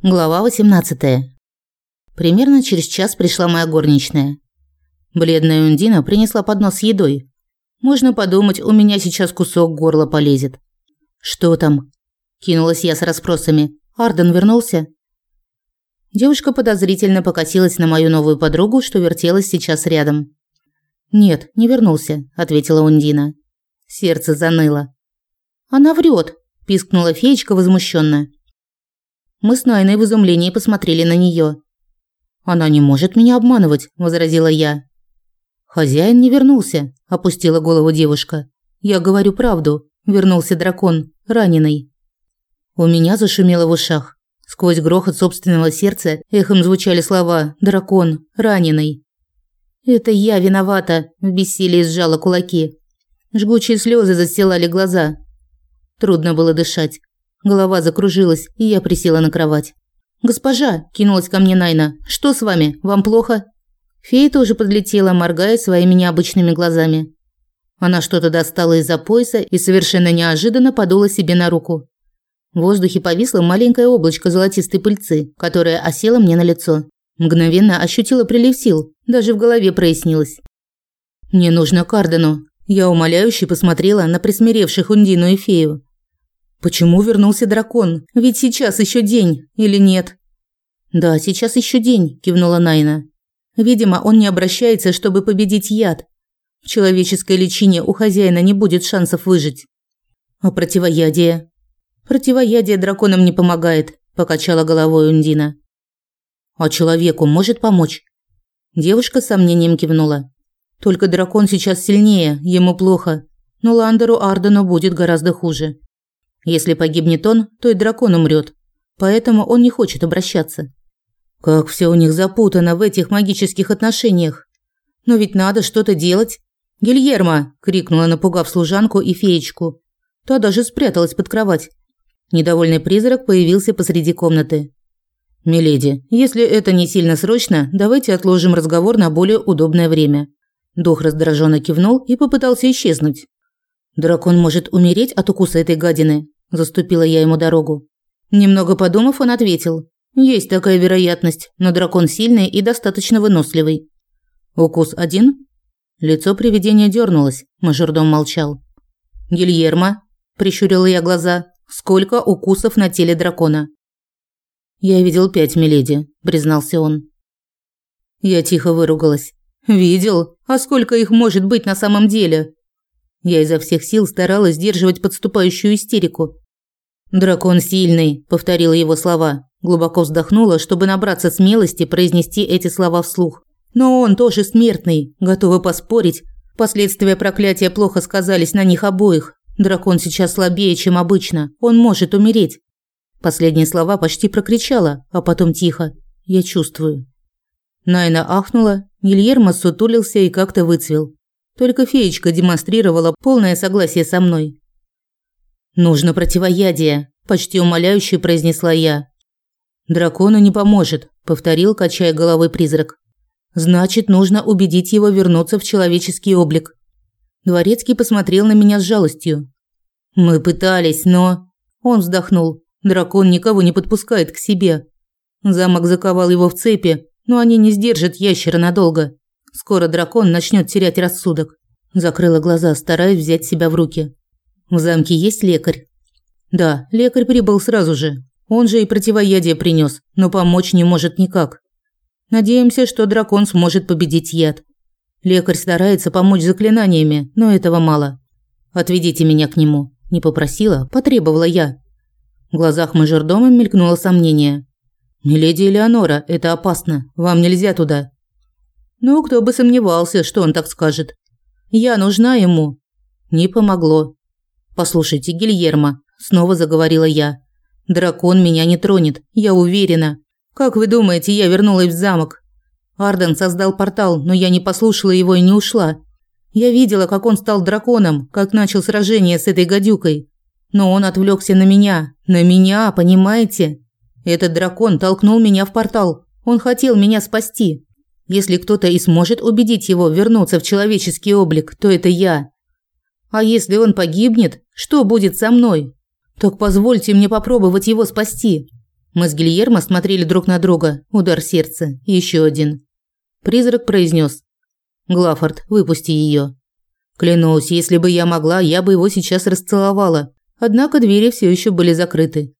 Глава 18. Примерно через час пришла моя горничная. Бледная Ундина принесла поднос с едой. Можно подумать, у меня сейчас кусок горла полезет. Что там? кинулась я с расспросами. Арден вернулся? Девушка подозрительно покосилась на мою новую подругу, что вертелась сейчас рядом. Нет, не вернулся, ответила Ундина. Сердце заныло. Она врет, пискнула феечка возмущенно. Мы с Найной в изумлении посмотрели на нее. «Она не может меня обманывать», – возразила я. «Хозяин не вернулся», – опустила голову девушка. «Я говорю правду. Вернулся дракон, раненый». У меня зашумело в ушах. Сквозь грохот собственного сердца эхом звучали слова «дракон, раненый». «Это я виновата», – в бессилии сжала кулаки. Жгучие слезы застилали глаза. Трудно было дышать. Голова закружилась, и я присела на кровать. «Госпожа!» – кинулась ко мне Найна. «Что с вами? Вам плохо?» Фея тоже подлетела, моргая своими необычными глазами. Она что-то достала из-за пояса и совершенно неожиданно подула себе на руку. В воздухе повисло маленькое облачко золотистой пыльцы, которое осело мне на лицо. Мгновенно ощутила прилив сил, даже в голове прояснилось. «Мне нужно Кардену». Я умоляюще посмотрела на присмиревших Ундину и фею. Почему вернулся дракон? Ведь сейчас еще день, или нет? Да, сейчас еще день, кивнула Найна. Видимо, он не обращается, чтобы победить яд. В человеческой личине у хозяина не будет шансов выжить. А противоядие? Противоядие драконам не помогает, покачала головой Ундина. А человеку может помочь? Девушка с сомнением кивнула. Только дракон сейчас сильнее, ему плохо, но Ландеру Ардену будет гораздо хуже. Если погибнет он, то и дракон умрет. Поэтому он не хочет обращаться. Как все у них запутано в этих магических отношениях. Но ведь надо что-то делать. «Гильермо!» – крикнула, напугав служанку и феечку. Та даже спряталась под кровать. Недовольный призрак появился посреди комнаты. «Миледи, если это не сильно срочно, давайте отложим разговор на более удобное время». Дух раздраженно кивнул и попытался исчезнуть. «Дракон может умереть от укуса этой гадины», Заступила я ему дорогу. Немного подумав, он ответил. Есть такая вероятность, но дракон сильный и достаточно выносливый. Укус один? Лицо привидения дернулось. Мажордом молчал. Гильермо, прищурила я глаза. Сколько укусов на теле дракона? Я видел пять, миледи, признался он. Я тихо выругалась. Видел? А сколько их может быть на самом деле? Я изо всех сил старалась сдерживать подступающую истерику. «Дракон сильный», – повторила его слова. Глубоко вздохнула, чтобы набраться смелости произнести эти слова вслух. «Но он тоже смертный, готовы поспорить. Последствия проклятия плохо сказались на них обоих. Дракон сейчас слабее, чем обычно. Он может умереть». Последние слова почти прокричала, а потом тихо. «Я чувствую». Найна ахнула, Гильермо сутулился и как-то выцвел. Только феечка демонстрировала полное согласие со мной. «Нужно противоядие», – почти умоляюще произнесла я. «Дракону не поможет», – повторил, качая головой призрак. «Значит, нужно убедить его вернуться в человеческий облик». Дворецкий посмотрел на меня с жалостью. «Мы пытались, но...» Он вздохнул. «Дракон никого не подпускает к себе. Замок заковал его в цепи, но они не сдержат ящера надолго. Скоро дракон начнет терять рассудок. Закрыла глаза, стараясь взять себя в руки. В замке есть лекарь. Да, лекарь прибыл сразу же. Он же и противоядие принес, но помочь не может никак. Надеемся, что дракон сможет победить яд. Лекарь старается помочь заклинаниями, но этого мало. Отведите меня к нему. Не попросила, потребовала я. В глазах мажордома мелькнуло сомнение. «Миледи Элеонора, это опасно. Вам нельзя туда. Ну, кто бы сомневался, что он так скажет. Я нужна ему. Не помогло. Послушайте, Гильермо, снова заговорила я. Дракон меня не тронет, я уверена. Как вы думаете, я вернулась в замок? Арден создал портал, но я не послушала его и не ушла. Я видела, как он стал драконом, как начал сражение с этой гадюкой. Но он отвлекся на меня. На меня, понимаете? Этот дракон толкнул меня в портал. Он хотел меня спасти. Если кто-то и сможет убедить его вернуться в человеческий облик, то это я. А если он погибнет, что будет со мной? Так позвольте мне попробовать его спасти. Мы с Гильермо смотрели друг на друга. Удар сердца. Еще один. Призрак произнес: "Глафорд, выпусти ее. Клянусь, если бы я могла, я бы его сейчас расцеловала. Однако двери все еще были закрыты.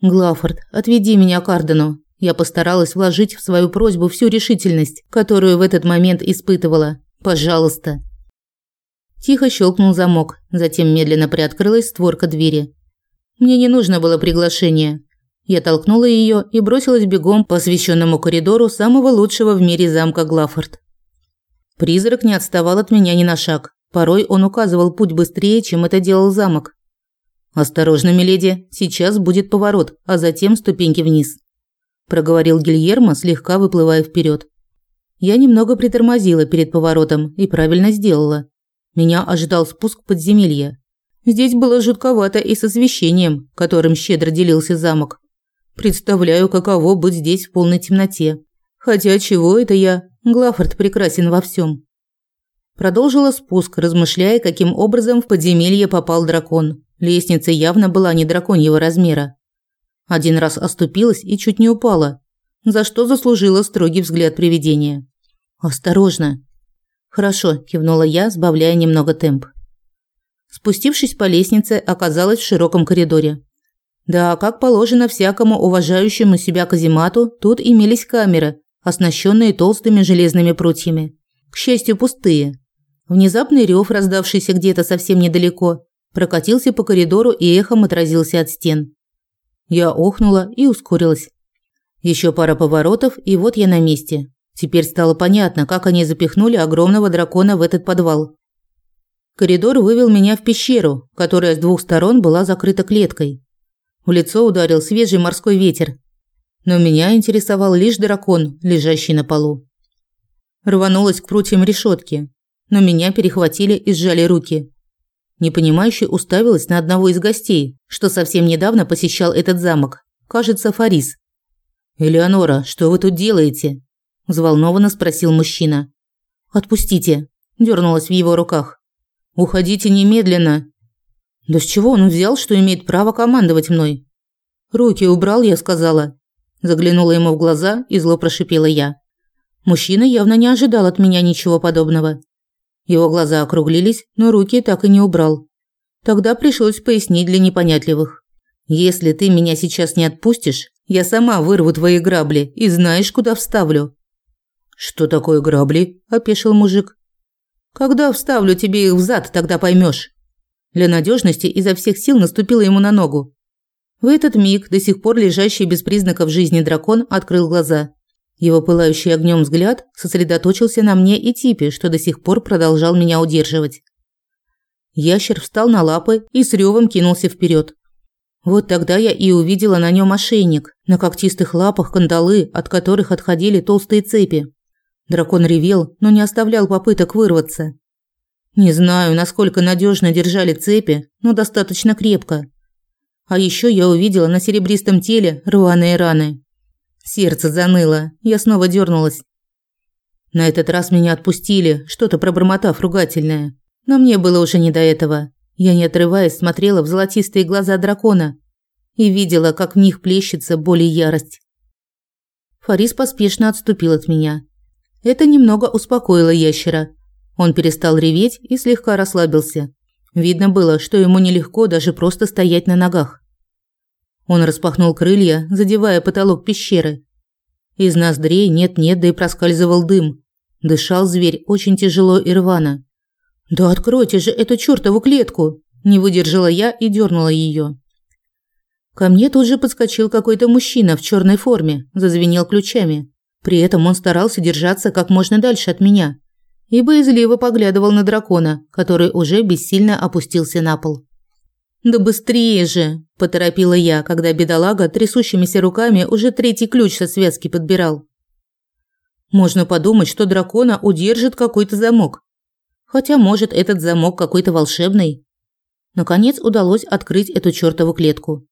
Глафорд, отведи меня к Ардену. Я постаралась вложить в свою просьбу всю решительность, которую в этот момент испытывала. Пожалуйста. Тихо щелкнул замок, затем медленно приоткрылась створка двери. Мне не нужно было приглашение. Я толкнула ее и бросилась бегом по освещенному коридору самого лучшего в мире замка Глафорд. Призрак не отставал от меня ни на шаг. Порой он указывал путь быстрее, чем это делал замок. «Осторожно, миледи, сейчас будет поворот, а затем ступеньки вниз», – проговорил Гильермо, слегка выплывая вперед. Я немного притормозила перед поворотом и правильно сделала. Меня ожидал спуск в подземелье. Здесь было жутковато и с освещением, которым щедро делился замок. Представляю, каково быть здесь в полной темноте. Хотя чего это я? Глафорд прекрасен во всем. Продолжила спуск, размышляя, каким образом в подземелье попал дракон. Лестница явно была не драконьего размера. Один раз оступилась и чуть не упала, за что заслужила строгий взгляд привидения. «Осторожно!» «Хорошо», – кивнула я, сбавляя немного темп. Спустившись по лестнице, оказалась в широком коридоре. Да, как положено всякому уважающему себя каземату, тут имелись камеры, оснащенные толстыми железными прутьями. К счастью, пустые. Внезапный рев, раздавшийся где-то совсем недалеко, прокатился по коридору и эхом отразился от стен. Я охнула и ускорилась. Еще пара поворотов, и вот я на месте. Теперь стало понятно, как они запихнули огромного дракона в этот подвал. Коридор вывел меня в пещеру, которая с двух сторон была закрыта клеткой. В лицо ударил свежий морской ветер. Но меня интересовал лишь дракон, лежащий на полу. Рванулась к прутьям решетки, но меня перехватили и сжали руки. Непонимающе уставилась на одного из гостей, что совсем недавно посещал этот замок. Кажется, Фарис. «Элеонора, что вы тут делаете?» – взволнованно спросил мужчина. «Отпустите», – дернулась в его руках. «Уходите немедленно». «Да с чего он взял, что имеет право командовать мной?» «Руки убрал, я сказала». Заглянула ему в глаза и зло прошипела я. Мужчина явно не ожидал от меня ничего подобного. Его глаза округлились, но руки так и не убрал. Тогда пришлось пояснить для непонятливых. «Если ты меня сейчас не отпустишь, я сама вырву твои грабли и знаешь, куда вставлю». «Что такое грабли?» – опешил мужик. «Когда вставлю тебе их в зад, тогда поймешь. Для надежности изо всех сил наступила ему на ногу. В этот миг до сих пор лежащий без признаков жизни дракон открыл глаза. Его пылающий огнем взгляд сосредоточился на мне и Типе, что до сих пор продолжал меня удерживать. Ящер встал на лапы и с ревом кинулся вперед. Вот тогда я и увидела на нем ошейник, на когтистых лапах кандалы, от которых отходили толстые цепи. Дракон ревел, но не оставлял попыток вырваться. Не знаю, насколько надежно держали цепи, но достаточно крепко. А еще я увидела на серебристом теле рваные раны. Сердце заныло, я снова дернулась. На этот раз меня отпустили, что-то пробормотав ругательное. Но мне было уже не до этого. Я, не отрываясь, смотрела в золотистые глаза дракона и видела, как в них плещется боль и ярость. Фарис поспешно отступил от меня. Это немного успокоило ящера. Он перестал реветь и слегка расслабился. Видно было, что ему нелегко даже просто стоять на ногах. Он распахнул крылья, задевая потолок пещеры. Из ноздрей нет-нет, да и проскальзывал дым. Дышал зверь очень тяжело и рвано. «Да откройте же эту чёртову клетку!» Не выдержала я и дернула ее. Ко мне тут же подскочил какой-то мужчина в черной форме, зазвенел ключами. При этом он старался держаться как можно дальше от меня и боязливо поглядывал на дракона, который уже бессильно опустился на пол. «Да быстрее же!» – поторопила я, когда бедолага трясущимися руками уже третий ключ со связки подбирал. Можно подумать, что дракона удержит какой-то замок. Хотя, может, этот замок какой-то волшебный. Наконец удалось открыть эту чёртову клетку.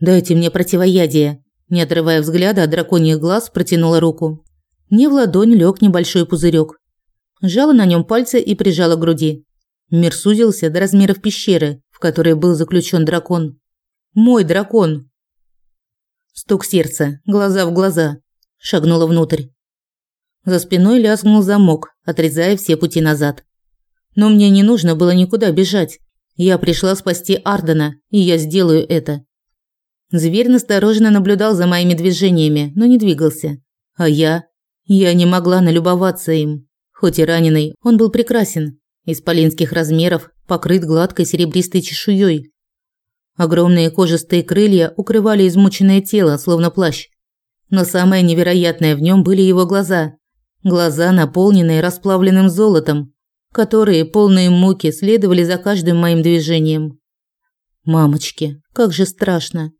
«Дайте мне противоядие», – не отрывая взгляда от драконьих глаз, протянула руку. Мне в ладонь лег небольшой пузырек. Сжала на нем пальцы и прижала к груди. Мир сузился до размеров пещеры, в которой был заключен дракон. Мой дракон. Стук сердца, глаза в глаза. Шагнула внутрь. За спиной лязгнул замок, отрезая все пути назад. Но мне не нужно было никуда бежать. Я пришла спасти Ардена, и я сделаю это. Зверь настороженно наблюдал за моими движениями, но не двигался. А я? Я не могла налюбоваться им. Хоть и раненый, он был прекрасен. Исполинских размеров, покрыт гладкой серебристой чешуей. Огромные кожистые крылья укрывали измученное тело, словно плащ. Но самое невероятное в нем были его глаза. Глаза, наполненные расплавленным золотом, которые, полные муки, следовали за каждым моим движением. Мамочки, как же страшно.